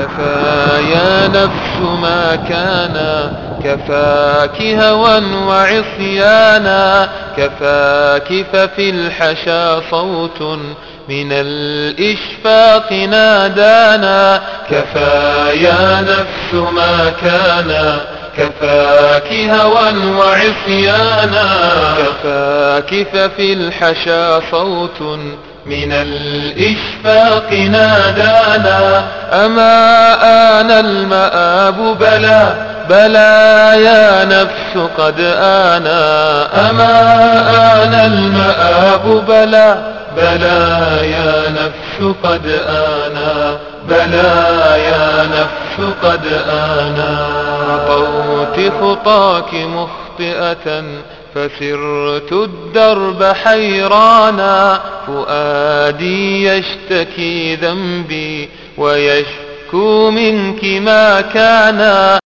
كفى يا نفس ما كان كفاك هوى وعصيانا كفاك ففي الحشا صوت من الإشفاق نادانا كفى يا نفس ما كان كفاك هوى وعصيانا كفاك ففي الحشا صوت من الإشفاق نادانا أما آن المآب؟ بلى. بلى يا نفس قد آنا. أما آن المآب؟ بلى. بلى يا نفس قد آنا. بلى يا نفس قد آنا. عطوت خطاك مخطئة. فسرت الدرب حيرانا فؤادي يشتكي ذنبي ويشكو منك ما كان